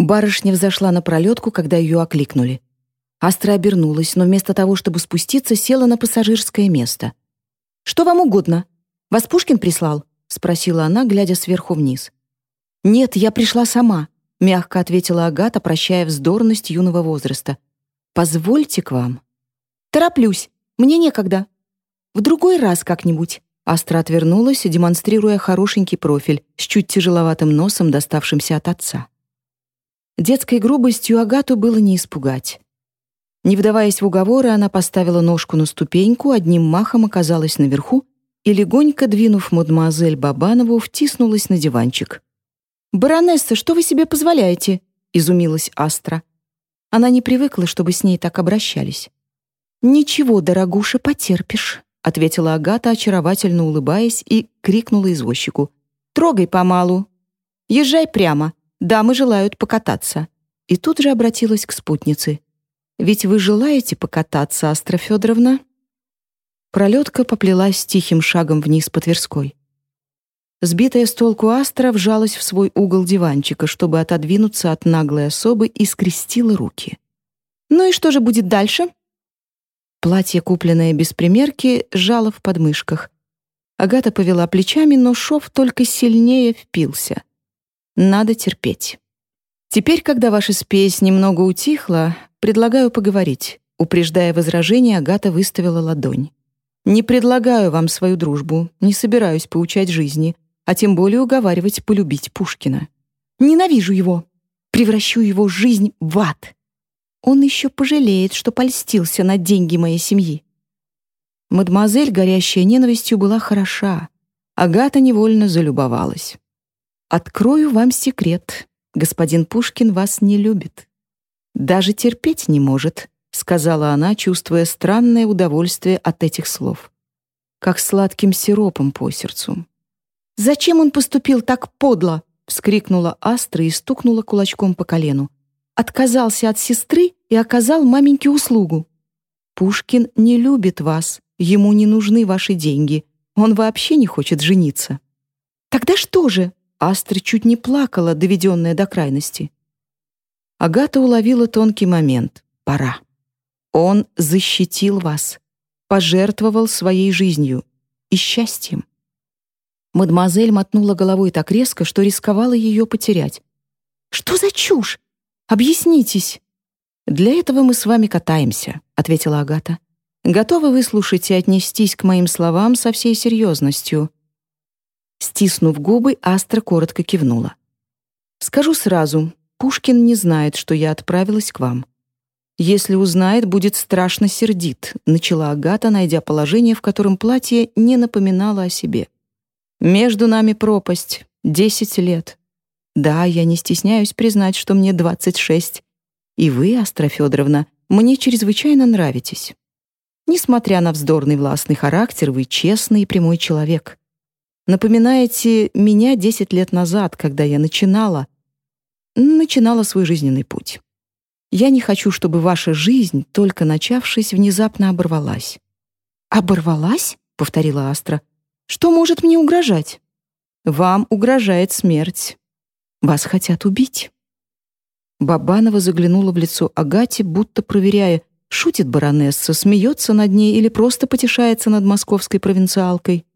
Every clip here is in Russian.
Барышня взошла на пролетку, когда ее окликнули. Астра обернулась, но вместо того, чтобы спуститься, села на пассажирское место. «Что вам угодно? Вас Пушкин прислал?» — спросила она, глядя сверху вниз. «Нет, я пришла сама», — мягко ответила Агата, прощая вздорность юного возраста. «Позвольте к вам». «Тороплюсь. Мне некогда. В другой раз как-нибудь». Астра отвернулась, демонстрируя хорошенький профиль с чуть тяжеловатым носом, доставшимся от отца. Детской грубостью Агату было не испугать. Не вдаваясь в уговоры, она поставила ножку на ступеньку, одним махом оказалась наверху и, легонько двинув мадемуазель Бабанову, втиснулась на диванчик. «Баронесса, что вы себе позволяете?» — изумилась Астра. Она не привыкла, чтобы с ней так обращались. «Ничего, дорогуша, потерпишь», — ответила Агата, очаровательно улыбаясь, и крикнула извозчику. «Трогай помалу. Езжай прямо. Дамы желают покататься». И тут же обратилась к спутнице. «Ведь вы желаете покататься, Астра Федоровна?» Пролетка поплелась тихим шагом вниз по Тверской. Сбитая с толку Астра вжалась в свой угол диванчика, чтобы отодвинуться от наглой особы и скрестила руки. «Ну и что же будет дальше?» Платье, купленное без примерки, жало в подмышках. Агата повела плечами, но шов только сильнее впился. Надо терпеть. Теперь, когда ваша спесь немного утихла, предлагаю поговорить. Упреждая возражение, Агата выставила ладонь. Не предлагаю вам свою дружбу, не собираюсь поучать жизни, а тем более уговаривать полюбить Пушкина. Ненавижу его. Превращу его жизнь в ад. Он еще пожалеет, что польстился на деньги моей семьи. Мадемуазель, горящая ненавистью, была хороша. Агата невольно залюбовалась. «Открою вам секрет. Господин Пушкин вас не любит. Даже терпеть не может», — сказала она, чувствуя странное удовольствие от этих слов. Как сладким сиропом по сердцу. «Зачем он поступил так подло?» — вскрикнула Астра и стукнула кулачком по колену. «Отказался от сестры и оказал маменьке услугу. Пушкин не любит вас, ему не нужны ваши деньги, он вообще не хочет жениться». «Тогда что же?» Астра чуть не плакала, доведенная до крайности. Агата уловила тонкий момент. «Пора». Он защитил вас, пожертвовал своей жизнью и счастьем. Мадемуазель мотнула головой так резко, что рисковала ее потерять. «Что за чушь? Объяснитесь!» «Для этого мы с вами катаемся», — ответила Агата. «Готовы выслушать и отнестись к моим словам со всей серьезностью?» Стиснув губы, Астра коротко кивнула. «Скажу сразу, Пушкин не знает, что я отправилась к вам. Если узнает, будет страшно сердит», — начала Агата, найдя положение, в котором платье не напоминало о себе. Между нами пропасть. Десять лет. Да, я не стесняюсь признать, что мне двадцать шесть. И вы, Астра Федоровна, мне чрезвычайно нравитесь. Несмотря на вздорный властный характер, вы честный и прямой человек. Напоминаете меня десять лет назад, когда я начинала, начинала свой жизненный путь. Я не хочу, чтобы ваша жизнь, только начавшись, внезапно оборвалась. «Оборвалась?» — повторила Астра. Что может мне угрожать? Вам угрожает смерть. Вас хотят убить. Бабанова заглянула в лицо Агате, будто проверяя, шутит баронесса, смеется над ней или просто потешается над московской провинциалкой.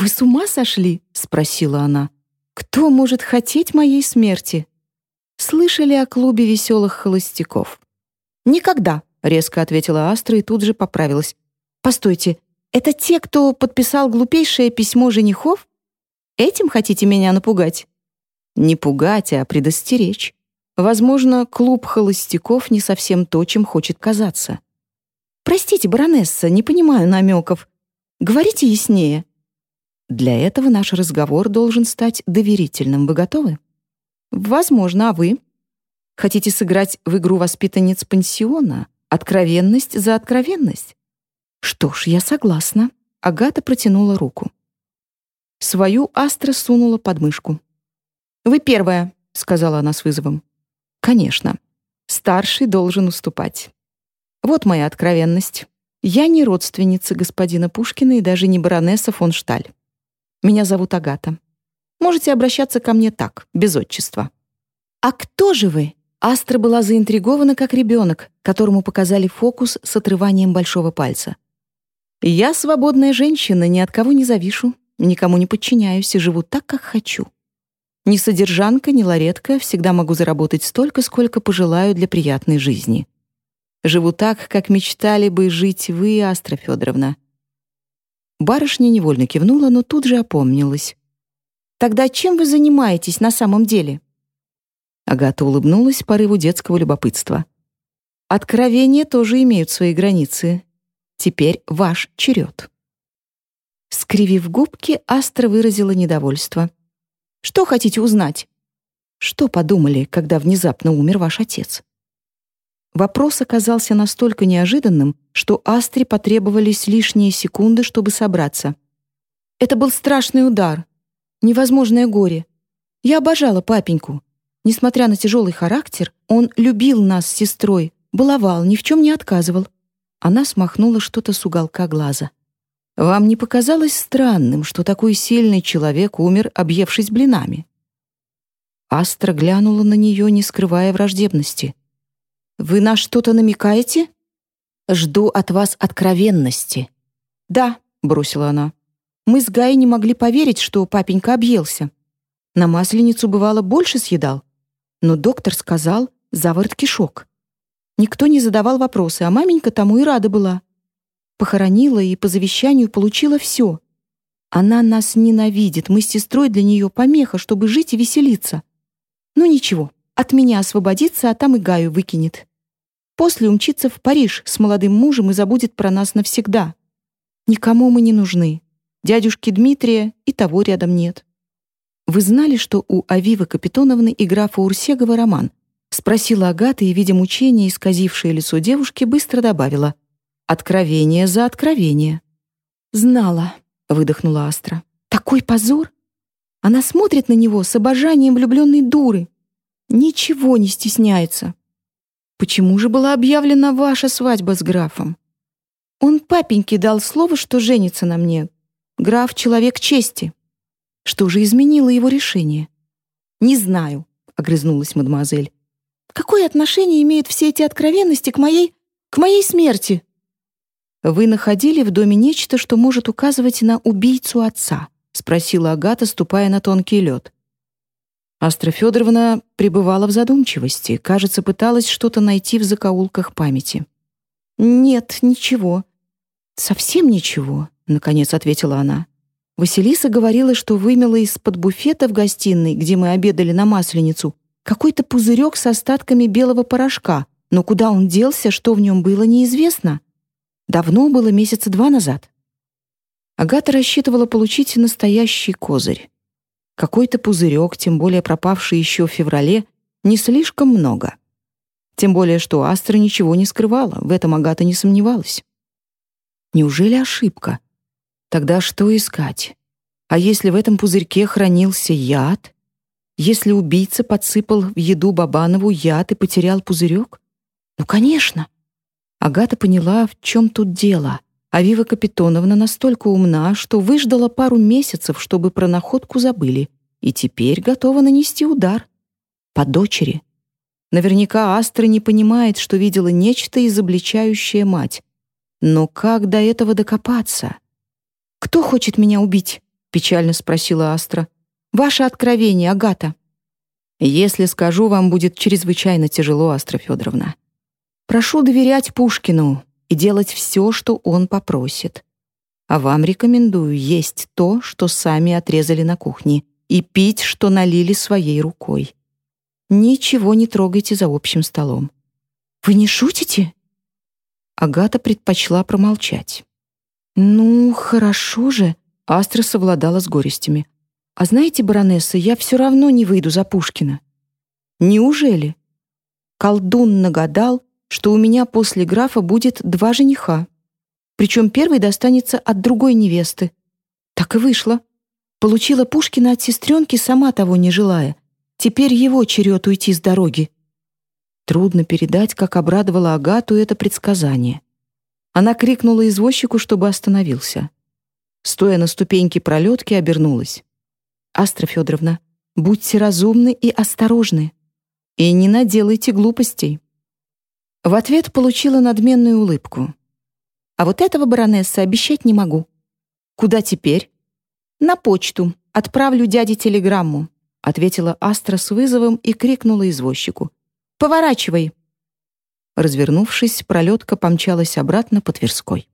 «Вы с ума сошли?» — спросила она. «Кто может хотеть моей смерти?» Слышали о клубе веселых холостяков? «Никогда», — резко ответила Астра и тут же поправилась. «Постойте, это те, кто подписал глупейшее письмо женихов? Этим хотите меня напугать? Не пугать, а предостеречь. Возможно, клуб холостяков не совсем то, чем хочет казаться. Простите, баронесса, не понимаю намеков. Говорите яснее. Для этого наш разговор должен стать доверительным. Вы готовы? Возможно, а вы? Хотите сыграть в игру воспитанниц пансиона? Откровенность за откровенность? Что ж, я согласна. Агата протянула руку. Свою Астра сунула под мышку. «Вы первая», — сказала она с вызовом. «Конечно. Старший должен уступать. Вот моя откровенность. Я не родственница господина Пушкина и даже не баронесса фон Шталь. Меня зовут Агата. Можете обращаться ко мне так, без отчества». «А кто же вы?» Астра была заинтригована, как ребенок, которому показали фокус с отрыванием большого пальца. «Я свободная женщина, ни от кого не завишу, никому не подчиняюсь и живу так, как хочу. Ни содержанка, ни ларетка, всегда могу заработать столько, сколько пожелаю для приятной жизни. Живу так, как мечтали бы жить вы, Астра Федоровна». Барышня невольно кивнула, но тут же опомнилась. «Тогда чем вы занимаетесь на самом деле?» Агата улыбнулась порыву детского любопытства. Откровения тоже имеют свои границы. Теперь ваш черед. Скривив губки, Астра выразила недовольство. «Что хотите узнать?» «Что подумали, когда внезапно умер ваш отец?» Вопрос оказался настолько неожиданным, что Астре потребовались лишние секунды, чтобы собраться. «Это был страшный удар. Невозможное горе. Я обожала папеньку. Несмотря на тяжелый характер, он любил нас с сестрой, баловал, ни в чем не отказывал. Она смахнула что-то с уголка глаза. «Вам не показалось странным, что такой сильный человек умер, объевшись блинами?» Астра глянула на нее, не скрывая враждебности. «Вы на что-то намекаете?» «Жду от вас откровенности». «Да», — бросила она. «Мы с Гай не могли поверить, что папенька объелся. На масленицу, бывало, больше съедал но доктор сказал «заворот кишок». Никто не задавал вопросы, а маменька тому и рада была. Похоронила и по завещанию получила все. Она нас ненавидит, мы с сестрой для нее помеха, чтобы жить и веселиться. Ну ничего, от меня освободится, а там и Гаю выкинет. После умчится в Париж с молодым мужем и забудет про нас навсегда. Никому мы не нужны. Дядюшки Дмитрия и того рядом нет. «Вы знали, что у Авивы Капитоновны и графа Урсегова роман?» — спросила Агата, и, видя мучение, исказившее лицо девушки, быстро добавила. «Откровение за откровение». «Знала», — выдохнула Астра. «Такой позор! Она смотрит на него с обожанием влюбленной дуры. Ничего не стесняется. Почему же была объявлена ваша свадьба с графом? Он папеньке дал слово, что женится на мне. Граф — человек чести. Что же изменило его решение? «Не знаю», — огрызнулась мадемуазель. «Какое отношение имеют все эти откровенности к моей... к моей смерти?» «Вы находили в доме нечто, что может указывать на убийцу отца?» — спросила Агата, ступая на тонкий лед. Астра Федоровна пребывала в задумчивости, кажется, пыталась что-то найти в закоулках памяти. «Нет, ничего. Совсем ничего», — наконец ответила она. Василиса говорила, что вымела из-под буфета в гостиной, где мы обедали на Масленицу, какой-то пузырек с остатками белого порошка, но куда он делся, что в нем было, неизвестно. Давно было месяца два назад. Агата рассчитывала получить настоящий козырь. Какой-то пузырек, тем более пропавший еще в феврале, не слишком много. Тем более, что Астра ничего не скрывала, в этом Агата не сомневалась. Неужели ошибка? Тогда что искать? А если в этом пузырьке хранился яд? Если убийца подсыпал в еду Бабанову яд и потерял пузырек? Ну, конечно. Агата поняла, в чем тут дело. Авива Капитоновна настолько умна, что выждала пару месяцев, чтобы про находку забыли, и теперь готова нанести удар. По дочери. Наверняка Астра не понимает, что видела нечто, изобличающее мать. Но как до этого докопаться? «Кто хочет меня убить?» — печально спросила Астра. «Ваше откровение, Агата». «Если скажу, вам будет чрезвычайно тяжело, Астра Федоровна. Прошу доверять Пушкину и делать все, что он попросит. А вам рекомендую есть то, что сами отрезали на кухне, и пить, что налили своей рукой. Ничего не трогайте за общим столом». «Вы не шутите?» Агата предпочла промолчать. «Ну, хорошо же», — Астра совладала с горестями. «А знаете, баронесса, я все равно не выйду за Пушкина». «Неужели?» Колдун нагадал, что у меня после графа будет два жениха. Причем первый достанется от другой невесты. Так и вышло. Получила Пушкина от сестренки, сама того не желая. Теперь его черед уйти с дороги. Трудно передать, как обрадовала Агату это предсказание. Она крикнула извозчику, чтобы остановился. Стоя на ступеньке пролетки, обернулась. «Астра Федоровна, будьте разумны и осторожны. И не наделайте глупостей». В ответ получила надменную улыбку. «А вот этого, баронесса, обещать не могу». «Куда теперь?» «На почту. Отправлю дяде телеграмму», — ответила Астра с вызовом и крикнула извозчику. «Поворачивай!» Развернувшись, пролетка помчалась обратно по Тверской.